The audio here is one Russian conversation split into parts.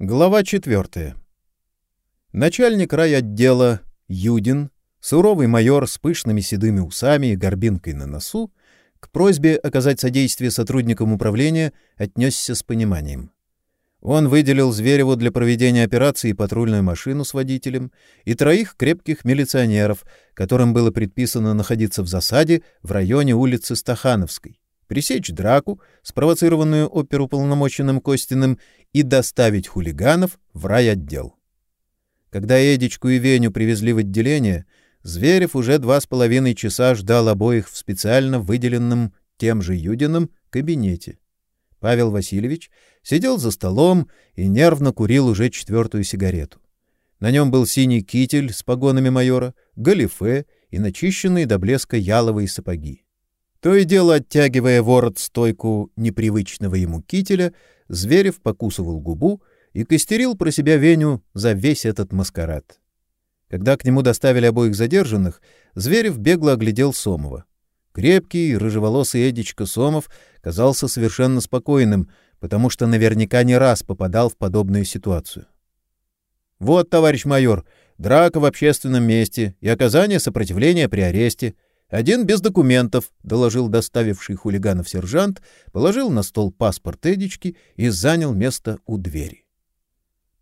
Глава четвертая. Начальник райотдела Юдин, суровый майор с пышными седыми усами и горбинкой на носу, к просьбе оказать содействие сотрудникам управления отнесся с пониманием. Он выделил Звереву для проведения операции патрульную машину с водителем и троих крепких милиционеров, которым было предписано находиться в засаде в районе улицы Стахановской пресечь драку, спровоцированную оперуполномоченным Костиным, и доставить хулиганов в райотдел. Когда Эдичку и Веню привезли в отделение, Зверев уже два с половиной часа ждал обоих в специально выделенном тем же Юдином кабинете. Павел Васильевич сидел за столом и нервно курил уже четвертую сигарету. На нем был синий китель с погонами майора, галифе и начищенные до блеска яловые сапоги. То и дело оттягивая ворот-стойку непривычного ему кителя, Зверев покусывал губу и костерил про себя Веню за весь этот маскарад. Когда к нему доставили обоих задержанных, Зверев бегло оглядел Сомова. Крепкий, рыжеволосый Эдичка Сомов казался совершенно спокойным, потому что наверняка не раз попадал в подобную ситуацию. «Вот, товарищ майор, драка в общественном месте и оказание сопротивления при аресте — один без документов, доложил доставивший хулиганов сержант, положил на стол паспорт Эдички и занял место у двери.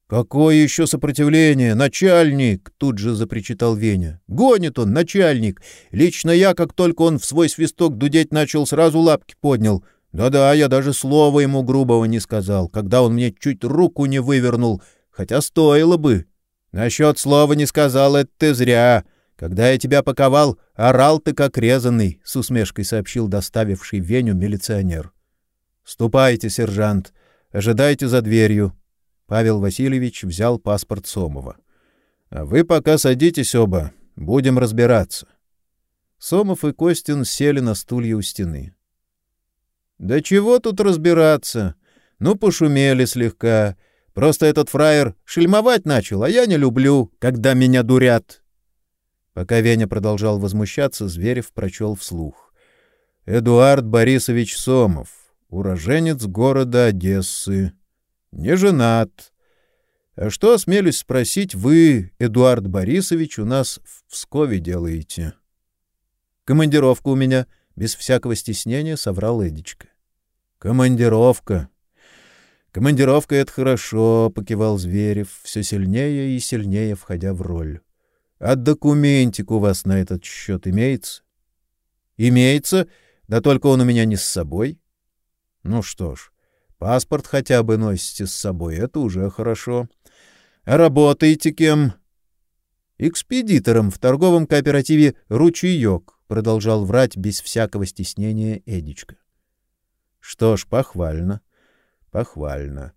Какое еще сопротивление, начальник, тут же запричитал Веня. Гонит он, начальник. Лично я, как только он в свой свисток дудеть начал, сразу лапки поднял. Да-да, я даже слова ему грубого не сказал, когда он мне чуть руку не вывернул, хотя стоило бы. Насчет слова не сказал, это ты зря. Когда я тебя паковал, орал ты как резанный, с усмешкой сообщил доставивший Веню милиционер. Ступайте, сержант, ожидайте за дверью. Павел Васильевич взял паспорт Сомова. А вы пока садитесь оба, будем разбираться. Сомов и Костин сели на стулья у стены. Да чего тут разбираться? Ну пошумели слегка. Просто этот фраер шельмовать начал, а я не люблю, когда меня дурят. Пока Веня продолжал возмущаться, Зверев прочел вслух. Эдуард Борисович Сомов, уроженец города Одессы, не женат. А что, осмелюсь спросить, вы, Эдуард Борисович, у нас в Пскове делаете? Командировка у меня, без всякого стеснения соврал Эдичка. Командировка. Командировка это хорошо, покивал Зверев, все сильнее и сильнее входя в роль. А документик у вас на этот счет имеется? Имеется, да только он у меня не с собой. Ну что ж, паспорт хотя бы носите с собой, это уже хорошо. А работаете кем? Экспедитором в торговом кооперативе Ручеек, продолжал врать без всякого стеснения Эдичка. Что ж, похвально. Похвально.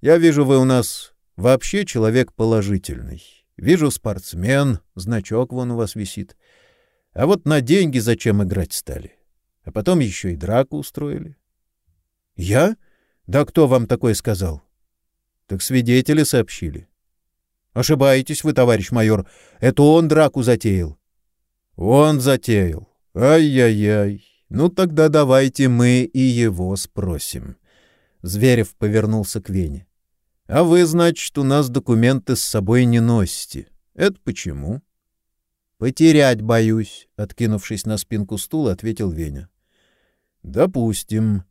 Я вижу, вы у нас вообще человек положительный. Вижу спортсмен, значок вон у вас висит. А вот на деньги зачем играть стали? А потом еще и драку устроили. Я? Да кто вам такое сказал? Так свидетели сообщили. Ошибаетесь вы, товарищ майор. Это он драку затеял. Он затеял. Ай-яй-яй. Ну тогда давайте мы и его спросим. Зверев повернулся к Вене. — А вы, значит, у нас документы с собой не носите. Это почему? — Потерять боюсь, — откинувшись на спинку стула, ответил Веня. — Допустим.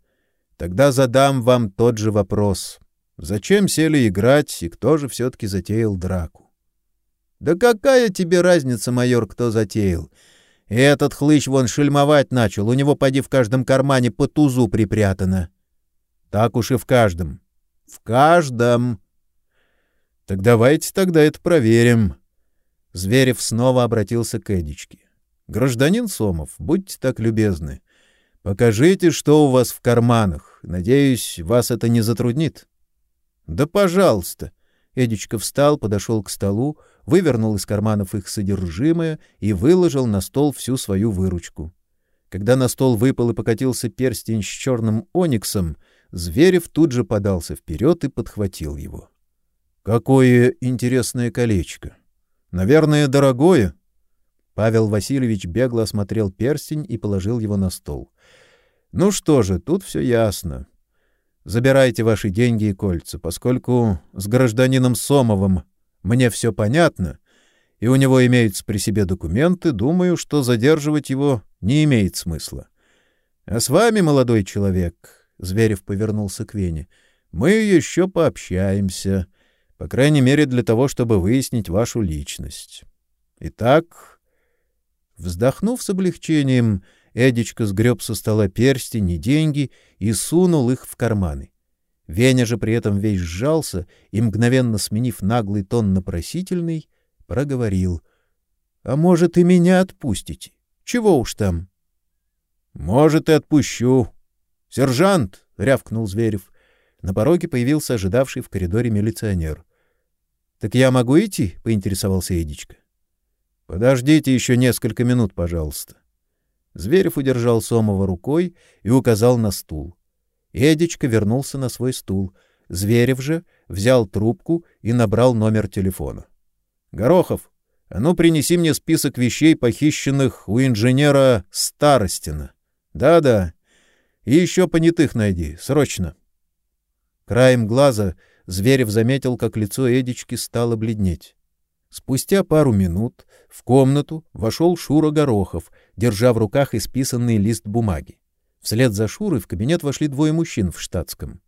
Тогда задам вам тот же вопрос. Зачем сели играть, и кто же все-таки затеял драку? — Да какая тебе разница, майор, кто затеял? Этот хлыщ вон шельмовать начал, у него поди в каждом кармане по тузу припрятано. — Так уж и в каждом. В каждом. Так давайте тогда это проверим. Зверев снова обратился к Эдичке. Гражданин Сомов, будьте так любезны, покажите, что у вас в карманах. Надеюсь, вас это не затруднит. Да, пожалуйста. Эдичка встал, подошел к столу, вывернул из карманов их содержимое и выложил на стол всю свою выручку. Когда на стол выпал и покатился перстень с черным ониксом, Зверев тут же подался вперед и подхватил его. Какое интересное колечко. Наверное, дорогое. Павел Васильевич бегло осмотрел перстень и положил его на стол. Ну что же, тут все ясно. забирайте ваши деньги и кольца, поскольку с гражданином Сомовым мне все понятно, и у него имеются при себе документы, думаю, что задерживать его не имеет смысла. А с вами, молодой человек, Зверев повернулся к Вене. Мы еще пообщаемся, по крайней мере, для того, чтобы выяснить вашу личность. Итак, вздохнув с облегчением, Эдичка сгреб со стола перстень и деньги и сунул их в карманы. Веня же при этом весь сжался и, мгновенно сменив наглый тон на просительный, проговорил. — А может, и меня отпустите? Чего уж там? — Может, и отпущу. — Сержант! — рявкнул Зверев. На пороге появился ожидавший в коридоре милиционер. — Так я могу идти? — поинтересовался Эдичка. — Подождите еще несколько минут, пожалуйста. Зверев удержал Сомова рукой и указал на стул. Эдичка вернулся на свой стул. Зверев же взял трубку и набрал номер телефона. Горохов, а ну принеси мне список вещей, похищенных у инженера Старостина. Да-да. И еще понятых найди, срочно. Краем глаза Зверев заметил, как лицо Эдички стало бледнеть. Спустя пару минут в комнату вошел Шура Горохов, держа в руках исписанный лист бумаги. Вслед за Шурой в кабинет вошли двое мужчин в штатском.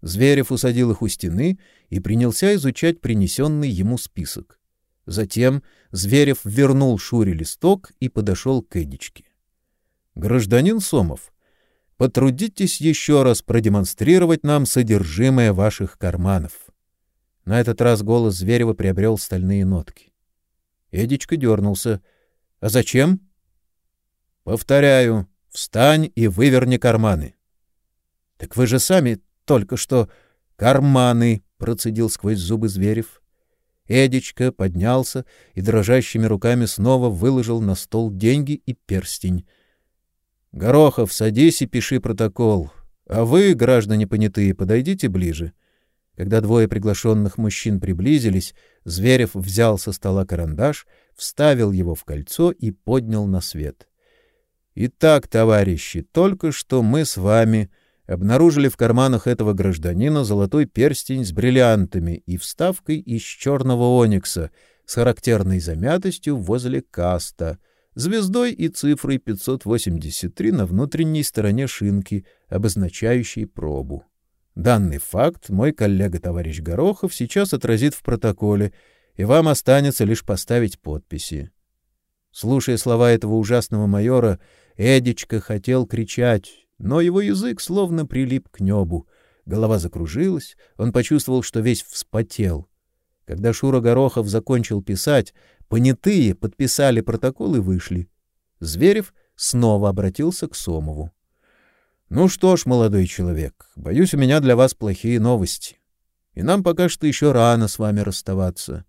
Зверев усадил их у стены и принялся изучать принесенный ему список. Затем Зверев вернул Шуре листок и подошел к Эдичке. Гражданин Сомов, потрудитесь еще раз продемонстрировать нам содержимое ваших карманов. На этот раз голос Зверева приобрел стальные нотки. Эдичка дернулся. А зачем? Повторяю, встань и выверни карманы. Так вы же сами только что карманы, процедил сквозь зубы Зверев. Эдичка поднялся и дрожащими руками снова выложил на стол деньги и перстень. Горохов, садись и пиши протокол. А вы, граждане понятые, подойдите ближе. Когда двое приглашенных мужчин приблизились, Зверев взял со стола карандаш, вставил его в кольцо и поднял на свет. Итак, товарищи, только что мы с вами обнаружили в карманах этого гражданина золотой перстень с бриллиантами и вставкой из черного оникса с характерной замятостью возле каста, звездой и цифрой 583 на внутренней стороне шинки, обозначающей пробу. Данный факт мой коллега-товарищ Горохов сейчас отразит в протоколе, и вам останется лишь поставить подписи. Слушая слова этого ужасного майора, Эдичка хотел кричать, но его язык словно прилип к небу. Голова закружилась, он почувствовал, что весь вспотел. Когда Шура Горохов закончил писать, понятые подписали протокол и вышли. Зверев снова обратился к Сомову. — Ну что ж, молодой человек, боюсь, у меня для вас плохие новости. И нам пока что еще рано с вами расставаться.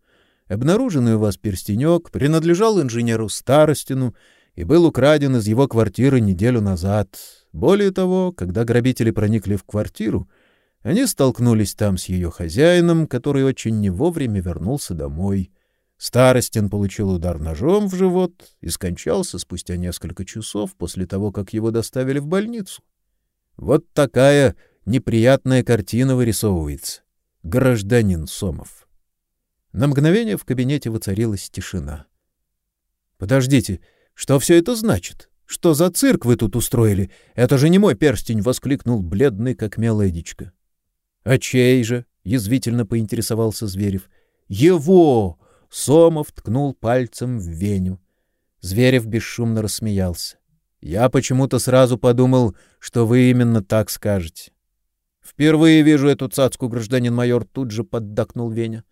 Обнаруженный у вас перстенек принадлежал инженеру Старостину и был украден из его квартиры неделю назад. Более того, когда грабители проникли в квартиру, они столкнулись там с ее хозяином, который очень не вовремя вернулся домой. Старостин получил удар ножом в живот и скончался спустя несколько часов после того, как его доставили в больницу. Вот такая неприятная картина вырисовывается. Гражданин Сомов. На мгновение в кабинете воцарилась тишина. Подождите, что все это значит? Что за цирк вы тут устроили? Это же не мой перстень, воскликнул бледный как мелодичка. А чей же? язвительно поинтересовался Зверев. Его! Сомов ткнул пальцем в Веню. Зверев бесшумно рассмеялся. Я почему-то сразу подумал, что вы именно так скажете. Впервые вижу эту цацку, гражданин майор, тут же поддакнул Веня.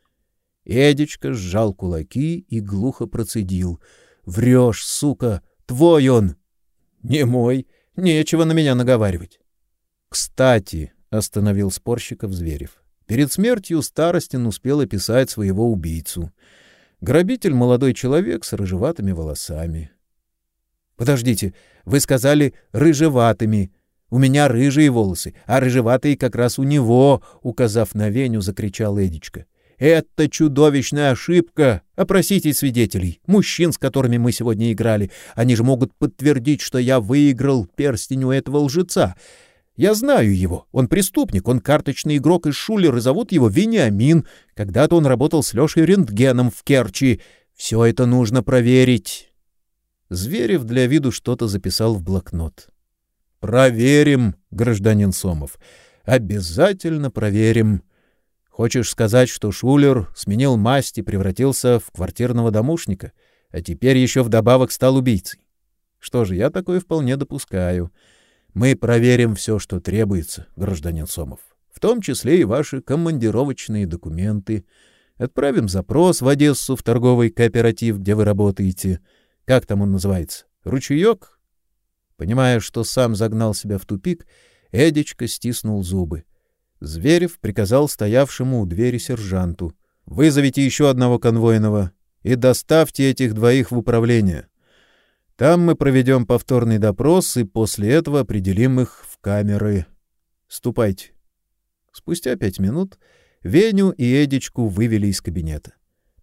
Эдичка сжал кулаки и глухо процедил: Врешь, сука, твой он. Не мой, нечего на меня наговаривать. Кстати, остановил спорщиков Зверев. Перед смертью Старостин успел описать своего убийцу. Грабитель молодой человек с рыжеватыми волосами. Подождите, вы сказали рыжеватыми. У меня рыжие волосы, а рыжеватые как раз у него, указав на Веню, закричал Эдичка. Это чудовищная ошибка. Опросите свидетелей, мужчин, с которыми мы сегодня играли. Они же могут подтвердить, что я выиграл перстень у этого лжеца. Я знаю его. Он преступник, он карточный игрок из Шулер, и зовут его Вениамин. Когда-то он работал с Лешей Рентгеном в Керчи. Все это нужно проверить. Зверев для виду что-то записал в блокнот. Проверим, гражданин Сомов. Обязательно проверим. Хочешь сказать, что Шулер сменил масть и превратился в квартирного домушника, а теперь еще вдобавок стал убийцей? Что же, я такое вполне допускаю. Мы проверим все, что требуется, гражданин Сомов, в том числе и ваши командировочные документы. Отправим запрос в Одессу в торговый кооператив, где вы работаете. Как там он называется? Ручеек? Понимая, что сам загнал себя в тупик, Эдичка стиснул зубы. Зверев приказал стоявшему у двери сержанту: "Вызовите еще одного конвойного и доставьте этих двоих в управление. Там мы проведем повторный допрос и после этого определим их в камеры. Ступайте". Спустя пять минут Веню и Эдичку вывели из кабинета.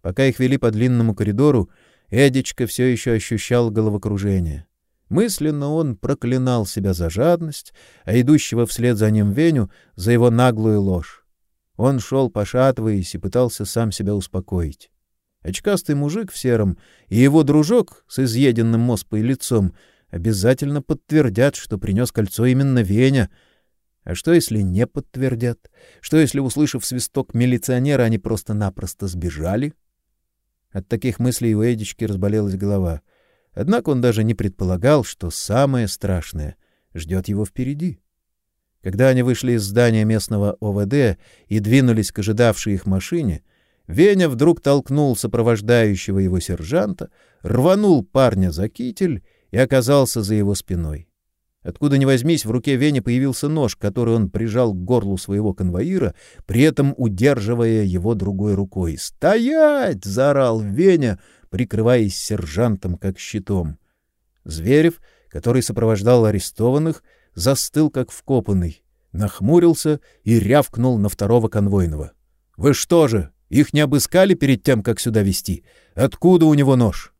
Пока их вели по длинному коридору, Эдичка все еще ощущал головокружение. Мысленно он проклинал себя за жадность, а идущего вслед за ним Веню за его наглую ложь. Он шел пошатываясь и пытался сам себя успокоить. Очкастый мужик в сером и его дружок с изъеденным моспой лицом обязательно подтвердят, что принес кольцо именно Веня. А что если не подтвердят? Что если, услышав свисток милиционера, они просто-напросто сбежали? От таких мыслей у Эдички разболелась голова — Однако он даже не предполагал, что самое страшное ждет его впереди. Когда они вышли из здания местного ОВД и двинулись к ожидавшей их машине, Веня вдруг толкнул сопровождающего его сержанта, рванул парня за китель и оказался за его спиной. Откуда ни возьмись, в руке Вени появился нож, который он прижал к горлу своего конвоира, при этом удерживая его другой рукой. "Стоять!" заорал Веня, прикрываясь сержантом как щитом. Зверев, который сопровождал арестованных, застыл как вкопанный, нахмурился и рявкнул на второго конвойного. Вы что же, их не обыскали перед тем, как сюда вести? Откуда у него нож?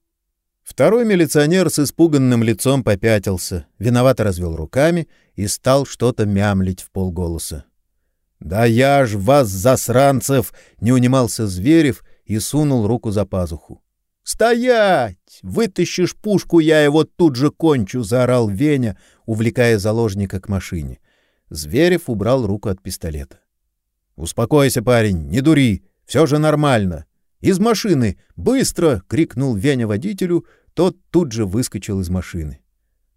Второй милиционер с испуганным лицом попятился, виновато развел руками и стал что-то мямлить в полголоса. Да я ж вас засранцев, не унимался Зверев и сунул руку за пазуху. «Стоять! Вытащишь пушку, я его тут же кончу!» — заорал Веня, увлекая заложника к машине. Зверев убрал руку от пистолета. «Успокойся, парень, не дури, все же нормально. Из машины! Быстро!» — крикнул Веня водителю, тот тут же выскочил из машины.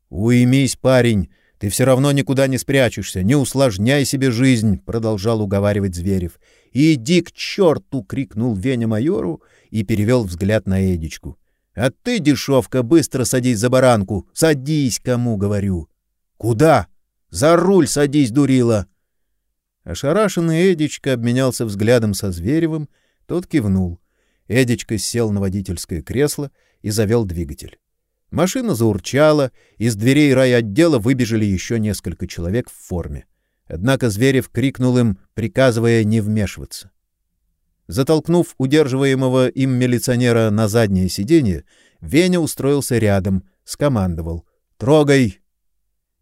«Уймись, парень, ты все равно никуда не спрячешься, не усложняй себе жизнь!» — продолжал уговаривать Зверев. «Иди к черту!» — крикнул Веня майору и перевел взгляд на Эдичку. А ты, дешевка, быстро садись за баранку. Садись, кому говорю. Куда? За руль садись, дурила. Ошарашенный Эдичка обменялся взглядом со Зверевым, тот кивнул. Эдичка сел на водительское кресло и завел двигатель. Машина заурчала, из дверей райотдела выбежали еще несколько человек в форме. Однако Зверев крикнул им, приказывая не вмешиваться. Затолкнув удерживаемого им милиционера на заднее сиденье, Веня устроился рядом, скомандовал: "Трогай!"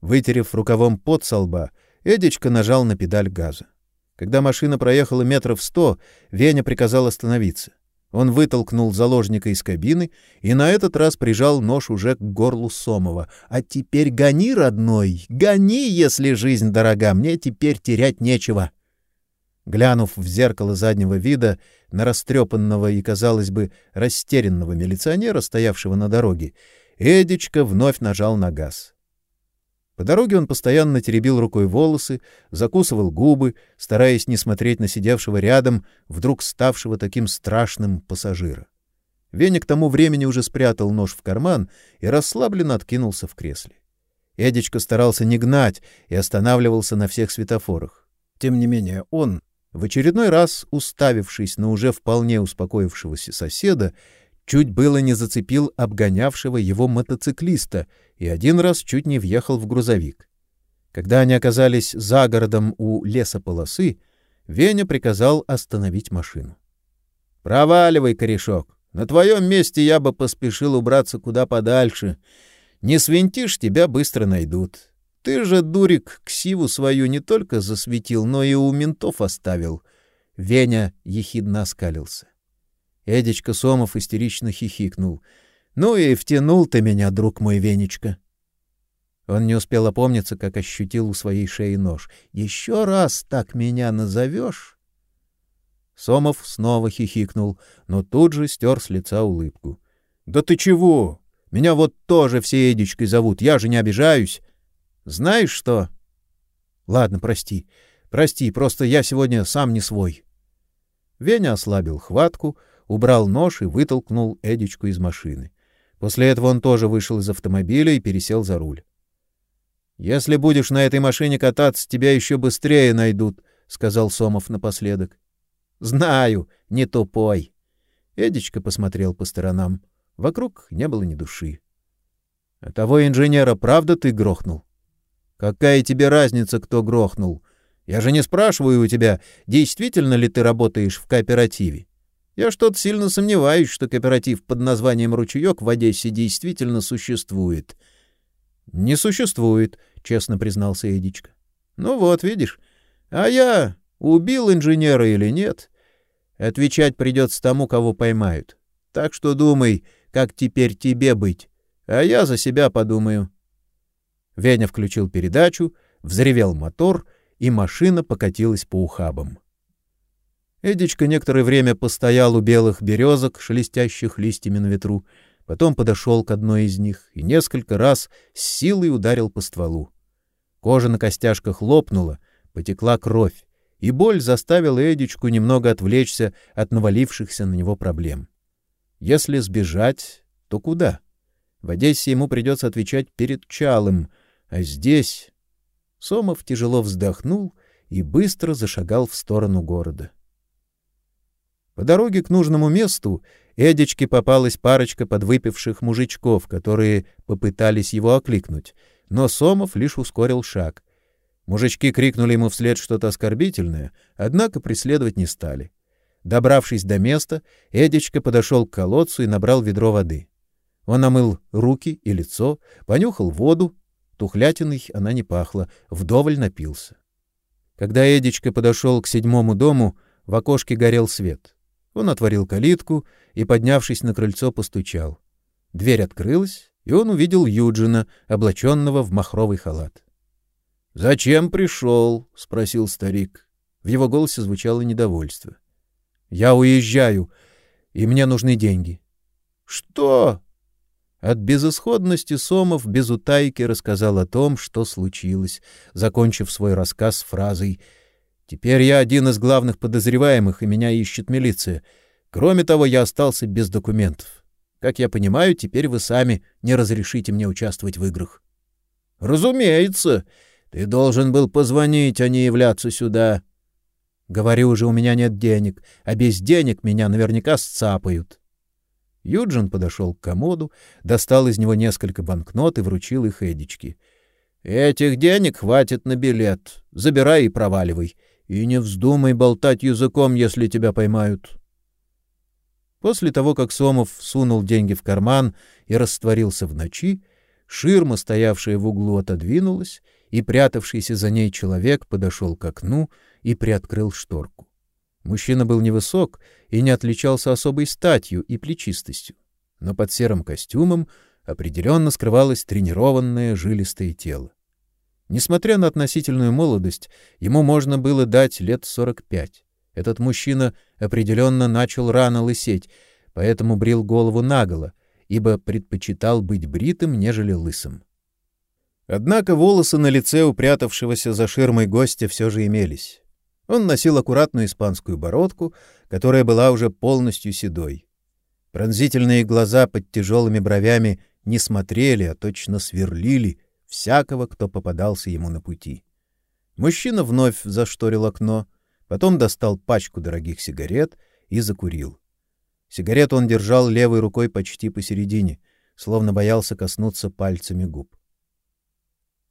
Вытерев рукавом пот со лба, Эдичка нажал на педаль газа. Когда машина проехала метров сто, Веня приказал остановиться. Он вытолкнул заложника из кабины и на этот раз прижал нож уже к горлу Сомова. «А теперь гони, родной, гони, если жизнь дорога, мне теперь терять нечего». Глянув в зеркало заднего вида на растрепанного и, казалось бы, растерянного милиционера, стоявшего на дороге, Эдичка вновь нажал на газ. По дороге он постоянно теребил рукой волосы, закусывал губы, стараясь не смотреть на сидевшего рядом, вдруг ставшего таким страшным пассажира. Веня к тому времени уже спрятал нож в карман и расслабленно откинулся в кресле. Эдичка старался не гнать и останавливался на всех светофорах. Тем не менее, он, в очередной раз, уставившись на уже вполне успокоившегося соседа, чуть было не зацепил обгонявшего его мотоциклиста и один раз чуть не въехал в грузовик. Когда они оказались за городом у лесополосы, Веня приказал остановить машину. Проваливай, корешок. На твоем месте я бы поспешил убраться куда подальше. Не свинтишь, тебя быстро найдут. Ты же, дурик, ксиву свою не только засветил, но и у ментов оставил. Веня ехидно оскалился. Эдичка Сомов истерично хихикнул. Ну и втянул ты меня, друг мой Венечка. Он не успел опомниться, как ощутил у своей шеи нож. Еще раз так меня назовешь? Сомов снова хихикнул, но тут же стер с лица улыбку. Да ты чего? Меня вот тоже все Эдичкой зовут. Я же не обижаюсь. Знаешь что? Ладно, прости. Прости, просто я сегодня сам не свой. Веня ослабил хватку, убрал нож и вытолкнул Эдичку из машины. После этого он тоже вышел из автомобиля и пересел за руль. Если будешь на этой машине кататься, тебя еще быстрее найдут, сказал Сомов напоследок. Знаю, не тупой. Эдичка посмотрел по сторонам. Вокруг не было ни души. А того инженера правда ты грохнул? Какая тебе разница, кто грохнул? Я же не спрашиваю у тебя, действительно ли ты работаешь в кооперативе. Я что-то сильно сомневаюсь, что кооператив под названием Ручеек в Одессе действительно существует. Не существует, честно признался Эдичка. Ну вот, видишь. А я убил инженера или нет, отвечать придется тому, кого поймают. Так что думай, как теперь тебе быть, а я за себя подумаю. Веня включил передачу, взревел мотор, и машина покатилась по ухабам. Эдичка некоторое время постоял у белых березок, шелестящих листьями на ветру, потом подошел к одной из них и несколько раз с силой ударил по стволу. Кожа на костяшках лопнула, потекла кровь, и боль заставила Эдичку немного отвлечься от навалившихся на него проблем. Если сбежать, то куда? В Одессе ему придется отвечать перед Чалым, а здесь Сомов тяжело вздохнул и быстро зашагал в сторону города. По дороге к нужному месту Эдичке попалась парочка подвыпивших мужичков, которые попытались его окликнуть, но Сомов лишь ускорил шаг. Мужички крикнули ему вслед что-то оскорбительное, однако преследовать не стали. Добравшись до места, Эдичка подошел к колодцу и набрал ведро воды. Он омыл руки и лицо, понюхал воду, тухлятиной она не пахла, вдоволь напился. Когда Эдичка подошел к седьмому дому, в окошке горел свет. Он отворил калитку и, поднявшись на крыльцо, постучал. Дверь открылась, и он увидел Юджина, облаченного в махровый халат. — Зачем пришел? — спросил старик. В его голосе звучало недовольство. — Я уезжаю, и мне нужны деньги. — Что? От безысходности Сомов без утайки рассказал о том, что случилось, закончив свой рассказ фразой Теперь я один из главных подозреваемых, и меня ищет милиция. Кроме того, я остался без документов. Как я понимаю, теперь вы сами не разрешите мне участвовать в играх. Разумеется, ты должен был позвонить, а не являться сюда. Говорю уже, у меня нет денег, а без денег меня наверняка сцапают. Юджин подошел к комоду, достал из него несколько банкнот и вручил их Эдичке. Этих денег хватит на билет. Забирай и проваливай. И не вздумай болтать языком, если тебя поймают. После того, как Сомов сунул деньги в карман и растворился в ночи, ширма, стоявшая в углу, отодвинулась, и прятавшийся за ней человек подошел к окну и приоткрыл шторку. Мужчина был невысок и не отличался особой статью и плечистостью, но под серым костюмом определенно скрывалось тренированное жилистое тело. Несмотря на относительную молодость, ему можно было дать лет сорок пять. Этот мужчина определенно начал рано лысеть, поэтому брил голову наголо, ибо предпочитал быть бритым, нежели лысым. Однако волосы на лице упрятавшегося за ширмой гостя все же имелись. Он носил аккуратную испанскую бородку, которая была уже полностью седой. Пронзительные глаза под тяжелыми бровями не смотрели, а точно сверлили — всякого, кто попадался ему на пути. Мужчина вновь зашторил окно, потом достал пачку дорогих сигарет и закурил. Сигарету он держал левой рукой почти посередине, словно боялся коснуться пальцами губ.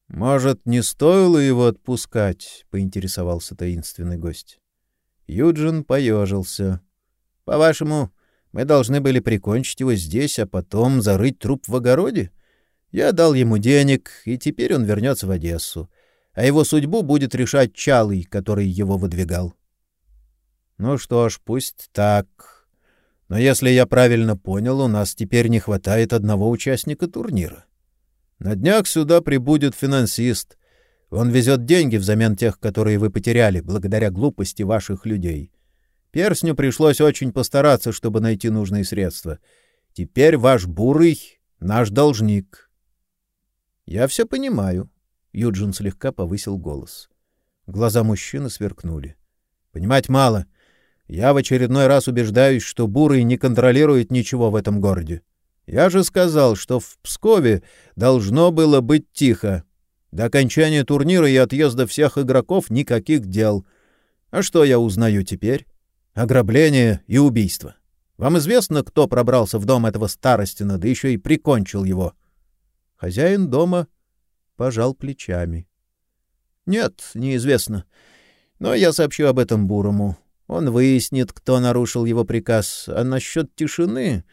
Может, не стоило его отпускать, поинтересовался таинственный гость. Юджин поежился. По-вашему, мы должны были прикончить его здесь, а потом зарыть труп в огороде? Я дал ему денег, и теперь он вернется в Одессу, а его судьбу будет решать Чалый, который его выдвигал. Ну что ж, пусть так. Но если я правильно понял, у нас теперь не хватает одного участника турнира. На днях сюда прибудет финансист. Он везет деньги взамен тех, которые вы потеряли, благодаря глупости ваших людей. Персню пришлось очень постараться, чтобы найти нужные средства. Теперь ваш бурый — наш должник. — Я все понимаю. Юджин слегка повысил голос. Глаза мужчины сверкнули. — Понимать мало. Я в очередной раз убеждаюсь, что бурый не контролирует ничего в этом городе. Я же сказал, что в Пскове должно было быть тихо. До окончания турнира и отъезда всех игроков никаких дел. А что я узнаю теперь? Ограбление и убийство. Вам известно, кто пробрался в дом этого старостина, да еще и прикончил его? Хозяин дома пожал плечами. — Нет, неизвестно. Но я сообщу об этом Бурому. Он выяснит, кто нарушил его приказ. А насчет тишины...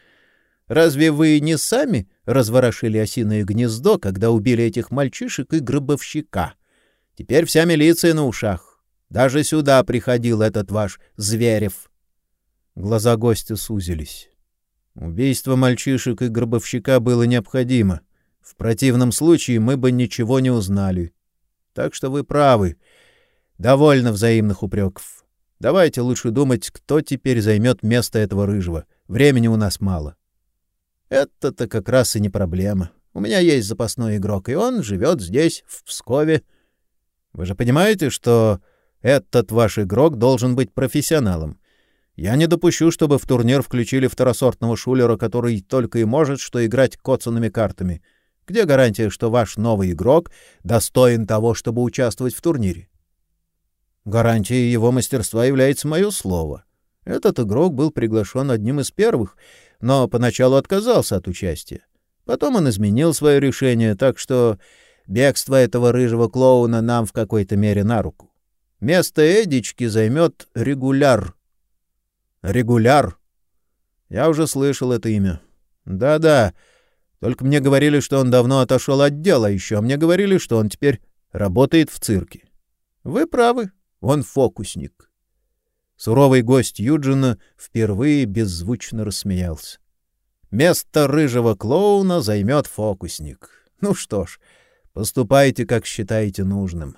Разве вы не сами разворошили осиное гнездо, когда убили этих мальчишек и гробовщика? Теперь вся милиция на ушах. Даже сюда приходил этот ваш Зверев. Глаза гостя сузились. Убийство мальчишек и гробовщика было необходимо. В противном случае мы бы ничего не узнали. Так что вы правы. Довольно взаимных упреков. Давайте лучше думать, кто теперь займет место этого рыжего. Времени у нас мало. — это-то как раз и не проблема. У меня есть запасной игрок, и он живет здесь, в Пскове. Вы же понимаете, что этот ваш игрок должен быть профессионалом. Я не допущу, чтобы в турнир включили второсортного шулера, который только и может что играть коцанными картами. Где гарантия, что ваш новый игрок достоин того, чтобы участвовать в турнире? Гарантией его мастерства является мое слово. Этот игрок был приглашен одним из первых — но поначалу отказался от участия. Потом он изменил свое решение, так что бегство этого рыжего клоуна нам в какой-то мере на руку. Место Эдички займет регуляр. Регуляр? Я уже слышал это имя. Да-да, только мне говорили, что он давно отошел от дела, еще мне говорили, что он теперь работает в цирке. Вы правы, он фокусник. Суровый гость Юджина впервые беззвучно рассмеялся. Место рыжего клоуна займет фокусник. Ну что ж, поступайте, как считаете нужным.